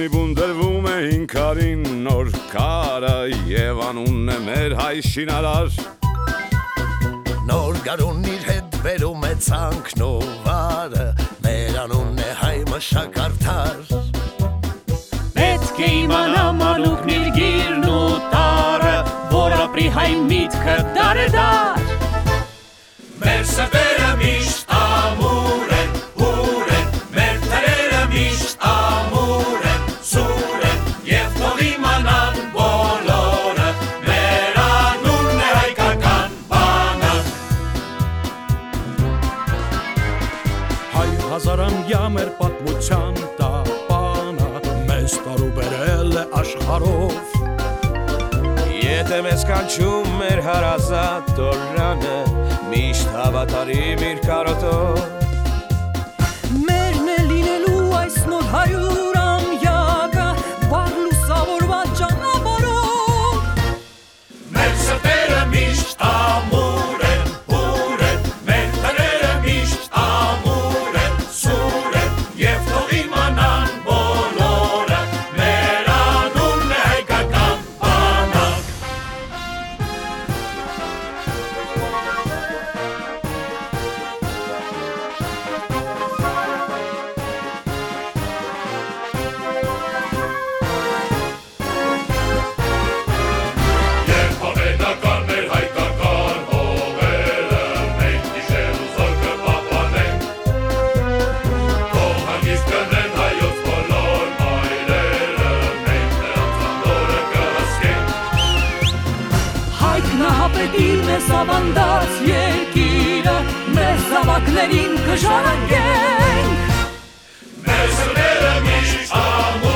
Գարունի բուն դրվում է ինքարին նոր կարը Եվ անունն է մեր հայ շինարար Նոր գարուն իր հետ վերում է ցանքն ու վարը Մեր անունն է հայ մշակարդար Պետք է իմանա մանուկն իր գիրն ու տարը Որ ապրի հայ միտքը դարեդար Մեր սրտերը հազարամյա մեր պատմության տապանը մեզ տարուբերել է աշխարով Եթե մեզ կանչում մեր հարազատ տորանը միշտ հավատարիմ իր կարոտով Հայտնահապետին մեզ ավանդած երկիրը Մեզ զավակներին կժարանգենք Մեր սրտերը միշտ ամուր